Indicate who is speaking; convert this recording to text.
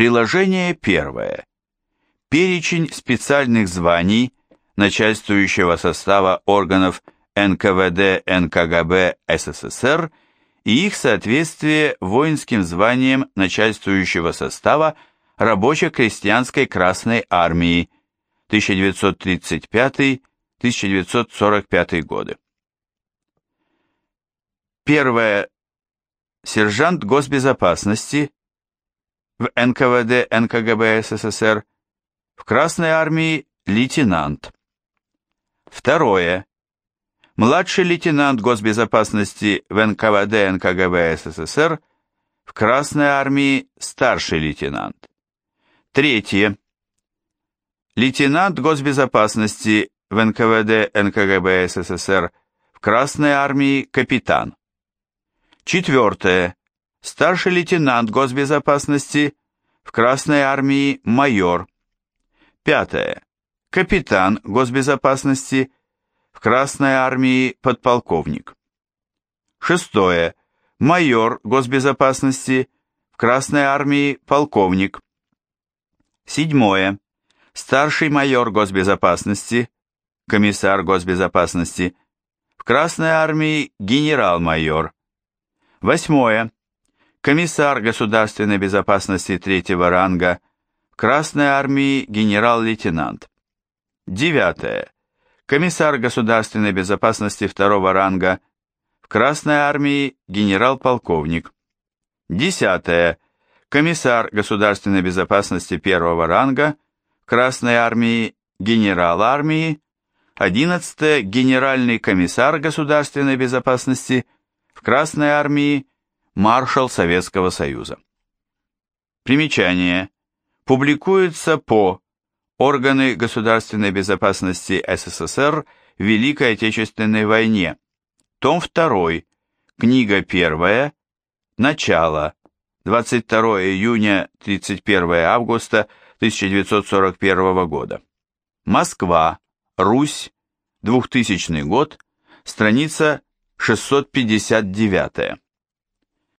Speaker 1: Приложение первое. Перечень специальных званий начальствующего состава органов НКВД НКГБ СССР и их соответствие воинским званиям начальствующего состава рабоче-крестьянской Красной Армии 1935-1945 годы. Первое. Сержант госбезопасности в НКВД НКГБ СССР, в Красной Армии лейтенант. Второе. Младший лейтенант госбезопасности в НКВД НКГБ СССР, в Красной Армии старший лейтенант. Третье. Лейтенант госбезопасности в НКВД НКГБ СССР, в Красной Армии капитан. Четвертое. Старший лейтенант госбезопасности в Красной Армии майор. Пятое. Капитан госбезопасности в Красной Армии подполковник. Шестое. Майор госбезопасности в Красной Армии полковник. Седьмое. Старший майор госбезопасности, комиссар госбезопасности в Красной Армии генерал-майор. Восьмое. Комиссар государственной безопасности третьего ранга Красной Армии генерал-лейтенант. Девятое. Комиссар государственной безопасности второго ранга в Красной Армии генерал-полковник. Десятое. Комиссар государственной безопасности первого ранга в Красной Армии генерал армии. Одиннадцатое. Генеральный комиссар государственной безопасности в Красной армии маршал Советского Союза. Примечание. Публикуется по Органы государственной безопасности СССР в Великой Отечественной войне. Том 2. Книга 1. Начало. 22 июня 31 августа 1941 года. Москва. Русь. 2000 год. Страница 659.